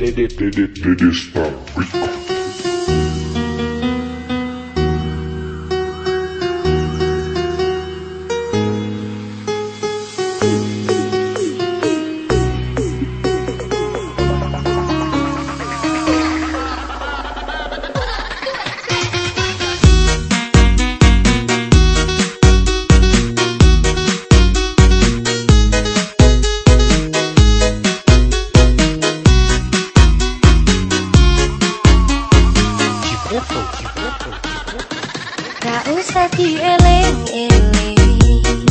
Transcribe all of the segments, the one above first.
They did, it? did, it? did, stop. Gak usah dieleng-eleng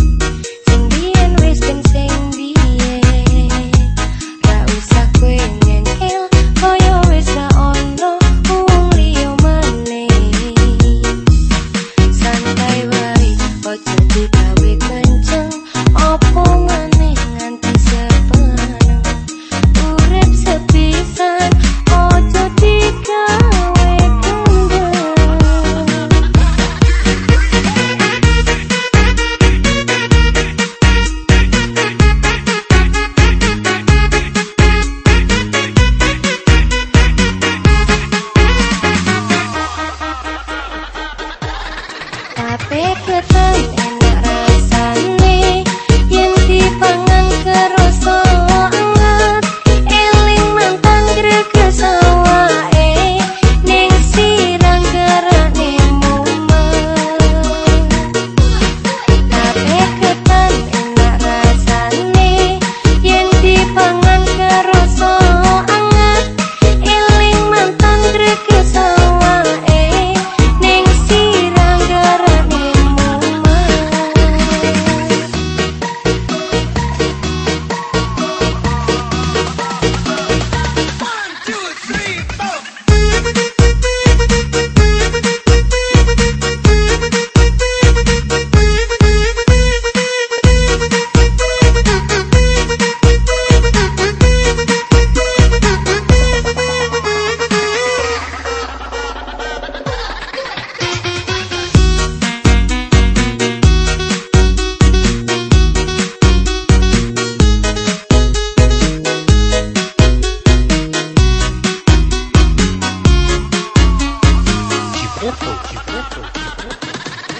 Tapi ketemu enak rasanya.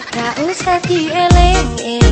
Gak usah dieleng-eleng